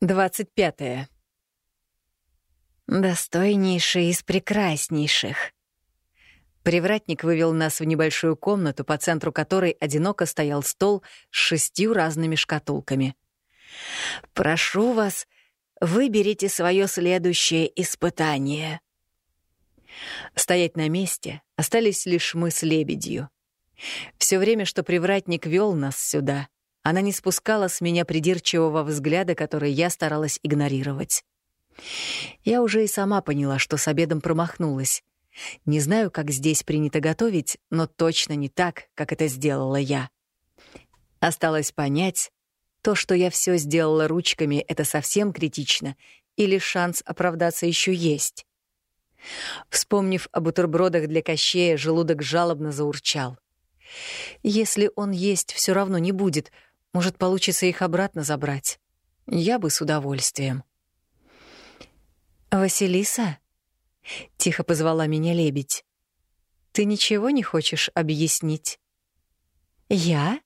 Двадцать пятое. Достойнейший из прекраснейших. Привратник вывел нас в небольшую комнату, по центру которой одиноко стоял стол с шестью разными шкатулками. «Прошу вас, выберите свое следующее испытание». Стоять на месте остались лишь мы с лебедью. Все время, что привратник вел нас сюда, она не спускала с меня придирчивого взгляда, который я старалась игнорировать. Я уже и сама поняла, что с обедом промахнулась. Не знаю, как здесь принято готовить, но точно не так, как это сделала я. Осталось понять, то, что я все сделала ручками, это совсем критично, или шанс оправдаться еще есть. Вспомнив о бутербродах для кощея, желудок жалобно заурчал. Если он есть, все равно не будет — может, получится их обратно забрать. Я бы с удовольствием. «Василиса?» — тихо позвала меня лебедь. «Ты ничего не хочешь объяснить?» «Я?»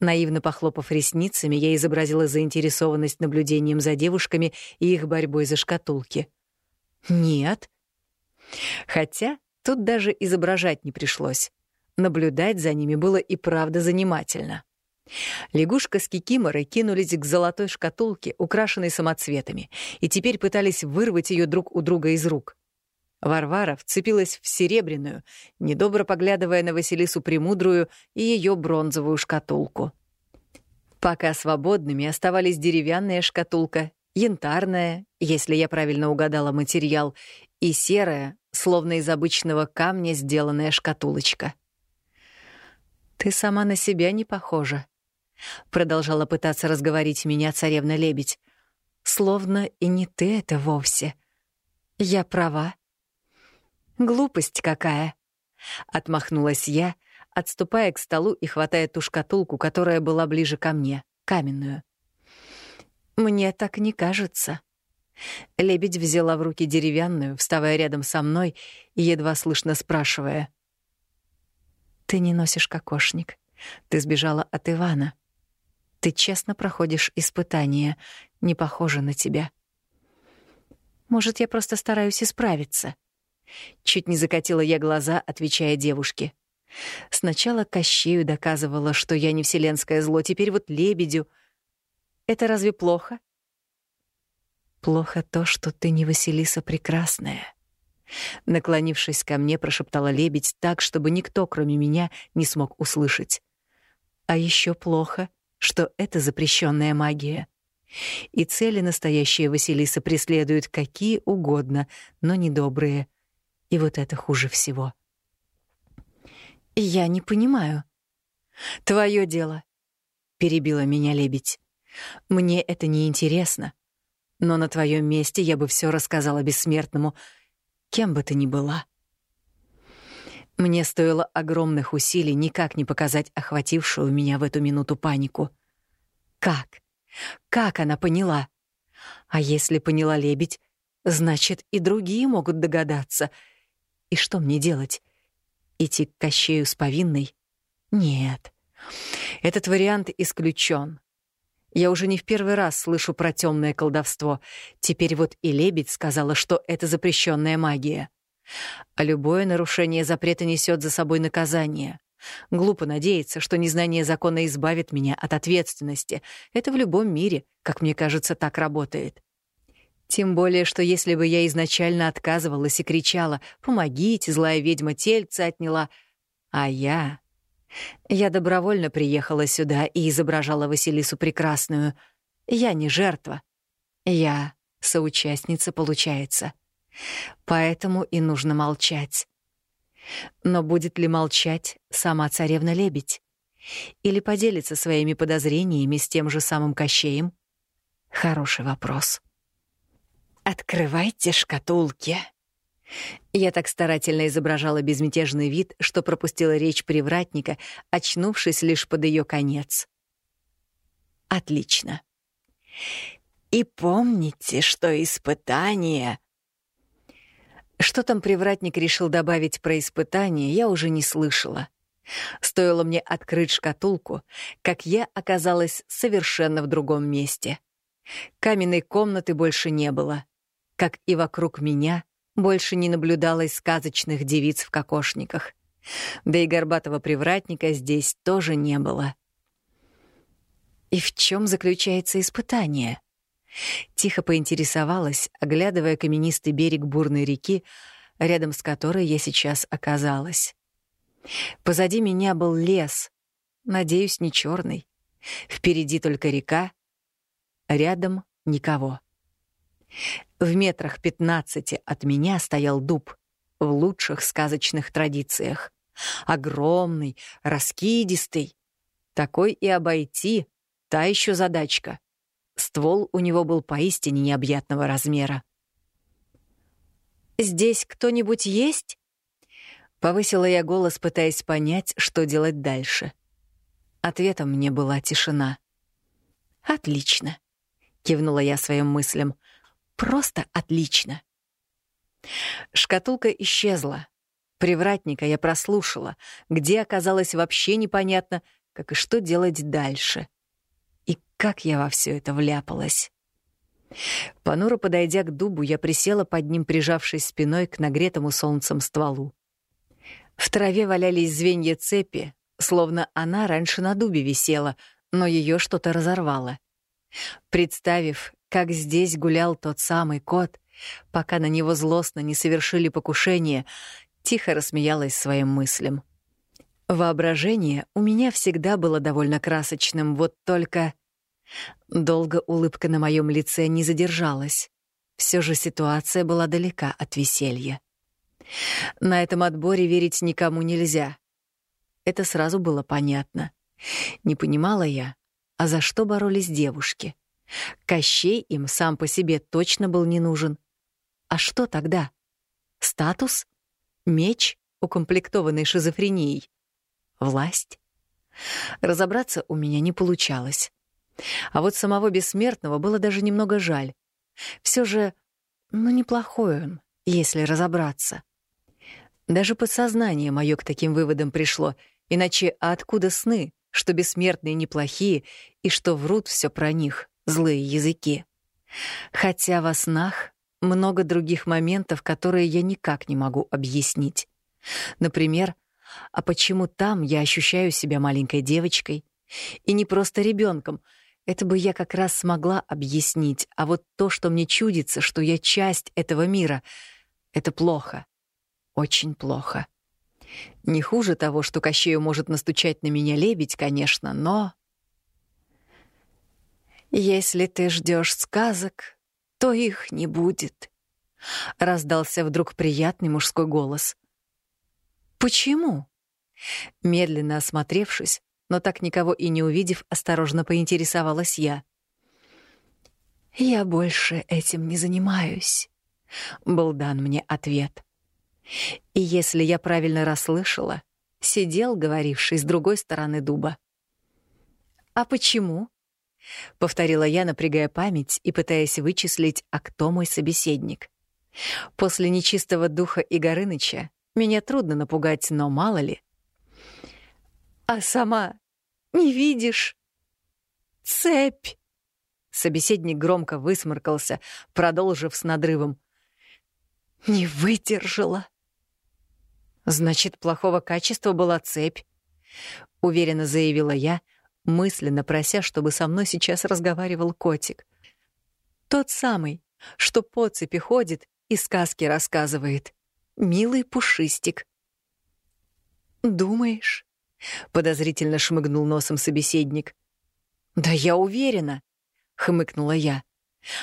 Наивно похлопав ресницами, я изобразила заинтересованность наблюдением за девушками и их борьбой за шкатулки. «Нет». Хотя тут даже изображать не пришлось. Наблюдать за ними было и правда занимательно. Лягушка с кикиморой кинулись к золотой шкатулке, украшенной самоцветами, и теперь пытались вырвать ее друг у друга из рук. Варвара вцепилась в серебряную, недобро поглядывая на Василису Премудрую и ее бронзовую шкатулку. Пока свободными оставались деревянная шкатулка, янтарная, если я правильно угадала материал, и серая, словно из обычного камня сделанная шкатулочка. «Ты сама на себя не похожа», Продолжала пытаться разговорить меня царевна-лебедь. Словно и не ты это вовсе. Я права. Глупость какая. Отмахнулась я, отступая к столу и хватая ту шкатулку, которая была ближе ко мне, каменную. Мне так не кажется. Лебедь взяла в руки деревянную, вставая рядом со мной и едва слышно спрашивая. «Ты не носишь кокошник. Ты сбежала от Ивана. Ты честно проходишь испытание. Не похоже на тебя. Может, я просто стараюсь исправиться. Чуть не закатила я глаза, отвечая девушке. Сначала Кощею доказывала, что я не вселенское зло, теперь вот лебедю. Это разве плохо? Плохо то, что ты не Василиса Прекрасная. Наклонившись ко мне, прошептала лебедь так, чтобы никто, кроме меня, не смог услышать. А еще плохо — что это запрещенная магия. И цели настоящие Василиса преследуют какие угодно, но недобрые. И вот это хуже всего. «Я не понимаю». «Твое дело», — перебила меня лебедь. «Мне это не интересно. Но на твоем месте я бы все рассказала бессмертному, кем бы ты ни была». Мне стоило огромных усилий никак не показать охватившую меня в эту минуту панику. Как? Как она поняла? А если поняла лебедь, значит, и другие могут догадаться. И что мне делать? Идти к Кощею с повинной? Нет. Этот вариант исключен. Я уже не в первый раз слышу про темное колдовство. Теперь вот и лебедь сказала, что это запрещенная магия. А любое нарушение запрета несет за собой наказание. Глупо надеяться, что незнание закона избавит меня от ответственности. Это в любом мире, как мне кажется, так работает. Тем более, что если бы я изначально отказывалась и кричала «Помогите, злая ведьма тельце отняла», а я... Я добровольно приехала сюда и изображала Василису Прекрасную. Я не жертва. Я соучастница, получается. Поэтому и нужно молчать. Но будет ли молчать сама царевна-лебедь? Или поделится своими подозрениями с тем же самым Кощеем? Хороший вопрос. «Открывайте шкатулки!» Я так старательно изображала безмятежный вид, что пропустила речь привратника, очнувшись лишь под ее конец. «Отлично!» «И помните, что испытание что там привратник решил добавить про испытание, я уже не слышала. Стоило мне открыть шкатулку, как я оказалась совершенно в другом месте. Каменной комнаты больше не было. Как и вокруг меня, больше не наблюдалось сказочных девиц в кокошниках. Да и горбатого привратника здесь тоже не было. И в чем заключается испытание? Тихо поинтересовалась, оглядывая каменистый берег бурной реки, рядом с которой я сейчас оказалась. Позади меня был лес, надеюсь, не черный. Впереди только река, рядом никого. В метрах пятнадцати от меня стоял дуб в лучших сказочных традициях. Огромный, раскидистый. Такой и обойти — та еще задачка. Ствол у него был поистине необъятного размера. «Здесь кто-нибудь есть?» Повысила я голос, пытаясь понять, что делать дальше. Ответом мне была тишина. «Отлично», — кивнула я своим мыслям. «Просто отлично». Шкатулка исчезла. Привратника я прослушала. Где оказалось вообще непонятно, как и что делать дальше. Как я во все это вляпалась. Понуро подойдя к дубу, я присела под ним, прижавшись спиной к нагретому солнцем стволу. В траве валялись звенья цепи, словно она раньше на дубе висела, но ее что-то разорвало. Представив, как здесь гулял тот самый кот, пока на него злостно не совершили покушение, тихо рассмеялась своим мыслям. Воображение у меня всегда было довольно красочным, вот только... Долго улыбка на моем лице не задержалась. Все же ситуация была далека от веселья. На этом отборе верить никому нельзя. Это сразу было понятно. Не понимала я, а за что боролись девушки. Кощей им сам по себе точно был не нужен. А что тогда? Статус? Меч, укомплектованный шизофренией? Власть? Разобраться у меня не получалось. А вот самого бессмертного было даже немного жаль. Все же, ну, неплохой он, если разобраться. Даже подсознание мое к таким выводам пришло, иначе а откуда сны, что бессмертные неплохие и что врут все про них, злые языки? Хотя во снах много других моментов, которые я никак не могу объяснить. Например, а почему там я ощущаю себя маленькой девочкой? И не просто ребенком. Это бы я как раз смогла объяснить. А вот то, что мне чудится, что я часть этого мира, это плохо. Очень плохо. Не хуже того, что Кощею может настучать на меня лебедь, конечно, но... «Если ты ждешь сказок, то их не будет», — раздался вдруг приятный мужской голос. «Почему?» Медленно осмотревшись, но так никого и не увидев, осторожно поинтересовалась я. «Я больше этим не занимаюсь», — был дан мне ответ. И если я правильно расслышала, сидел, говоривший с другой стороны дуба. «А почему?» — повторила я, напрягая память и пытаясь вычислить, а кто мой собеседник. После нечистого духа Игорыныча меня трудно напугать, но мало ли. «А сама не видишь?» «Цепь!» Собеседник громко высморкался, продолжив с надрывом. «Не выдержала!» Значит, плохого качества была цепь, уверенно заявила я, мысленно прося, чтобы со мной сейчас разговаривал котик. Тот самый, что по цепи ходит и сказки рассказывает. Милый пушистик. «Думаешь?» — подозрительно шмыгнул носом собеседник. «Да я уверена», — хмыкнула я.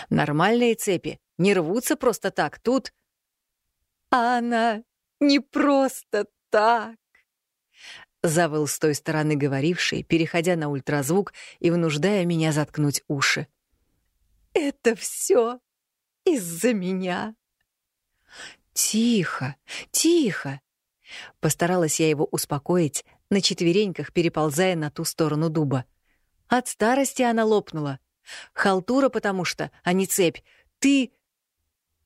«Нормальные цепи не рвутся просто так, тут...» «А она не просто так!» Завыл с той стороны говоривший, переходя на ультразвук и вынуждая меня заткнуть уши. «Это все из-за меня!» «Тихо, тихо!» Постаралась я его успокоить, на четвереньках переползая на ту сторону дуба. От старости она лопнула. Халтура потому что, а не цепь. Ты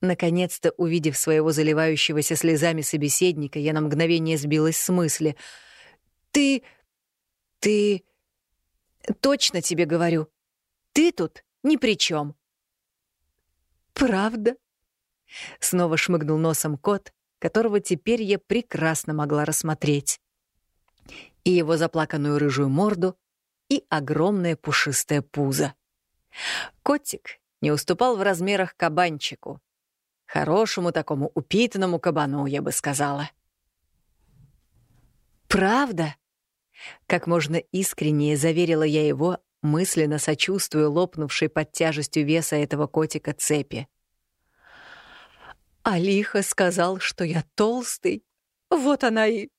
Наконец-то, увидев своего заливающегося слезами собеседника, я на мгновение сбилась с мысли. «Ты... ты... точно тебе говорю. Ты тут ни при чем. «Правда?» — снова шмыгнул носом кот, которого теперь я прекрасно могла рассмотреть. И его заплаканную рыжую морду, и огромное пушистое пузо. Котик не уступал в размерах кабанчику. Хорошему такому упитанному кабану, я бы сказала. «Правда?» Как можно искреннее заверила я его, мысленно сочувствуя лопнувшей под тяжестью веса этого котика цепи. Алиха сказал, что я толстый. Вот она и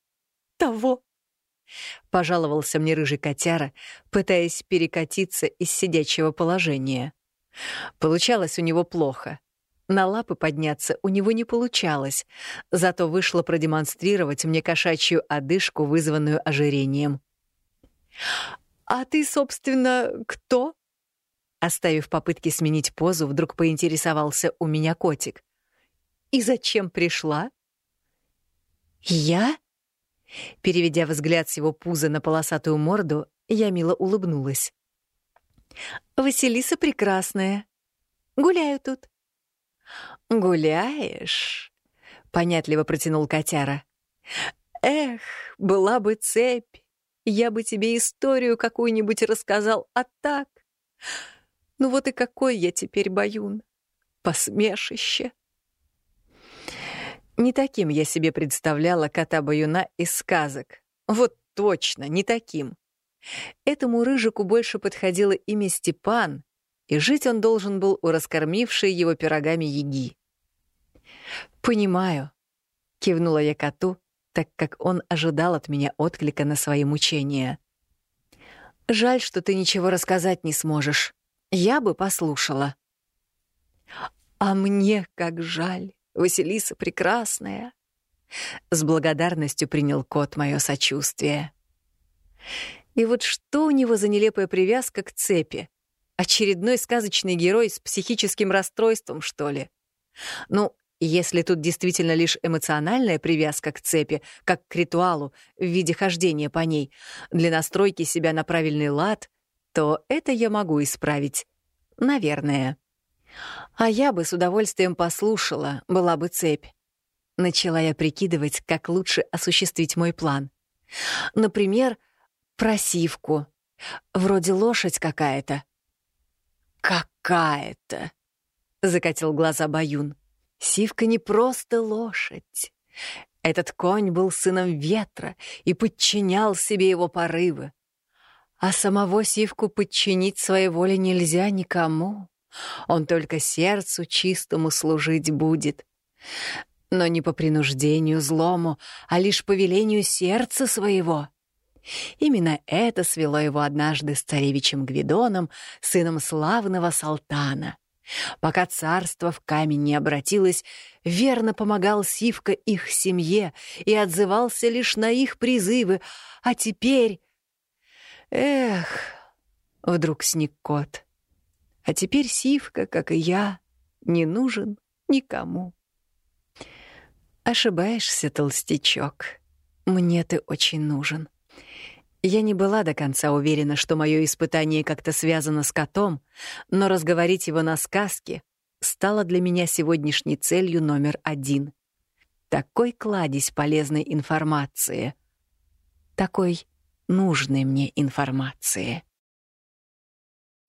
того. Пожаловался мне рыжий котяра, пытаясь перекатиться из сидячего положения. Получалось у него плохо. На лапы подняться у него не получалось, зато вышло продемонстрировать мне кошачью одышку, вызванную ожирением. «А ты, собственно, кто?» Оставив попытки сменить позу, вдруг поинтересовался у меня котик. «И зачем пришла?» «Я?» Переведя взгляд с его пуза на полосатую морду, я мило улыбнулась. «Василиса прекрасная. Гуляю тут». «Гуляешь?» — понятливо протянул котяра. «Эх, была бы цепь, я бы тебе историю какую-нибудь рассказал, а так... Ну вот и какой я теперь баюн. Посмешище». Не таким я себе представляла кота-баюна из сказок. Вот точно, не таким. Этому рыжику больше подходило имя Степан, и жить он должен был у раскормившей его пирогами яги. «Понимаю», — кивнула я коту, так как он ожидал от меня отклика на свои мучения. «Жаль, что ты ничего рассказать не сможешь. Я бы послушала». «А мне как жаль, Василиса прекрасная!» С благодарностью принял кот мое сочувствие. И вот что у него за нелепая привязка к цепи? Очередной сказочный герой с психическим расстройством, что ли? Ну, если тут действительно лишь эмоциональная привязка к цепи, как к ритуалу в виде хождения по ней, для настройки себя на правильный лад, то это я могу исправить. Наверное. А я бы с удовольствием послушала, была бы цепь. Начала я прикидывать, как лучше осуществить мой план. Например, просивку. Вроде лошадь какая-то. «Какая-то!» — закатил глаза Баюн. «Сивка не просто лошадь. Этот конь был сыном ветра и подчинял себе его порывы. А самого Сивку подчинить своей воле нельзя никому. Он только сердцу чистому служить будет. Но не по принуждению злому, а лишь по велению сердца своего». Именно это свело его однажды с царевичем Гвидоном, сыном славного Салтана. Пока царство в камень не обратилось, верно помогал Сивка их семье и отзывался лишь на их призывы, а теперь... Эх, вдруг сник кот. А теперь Сивка, как и я, не нужен никому. Ошибаешься, толстячок. Мне ты очень нужен. Я не была до конца уверена, что мое испытание как-то связано с котом, но разговорить его на сказке стало для меня сегодняшней целью номер один. Такой кладезь полезной информации. Такой нужной мне информации.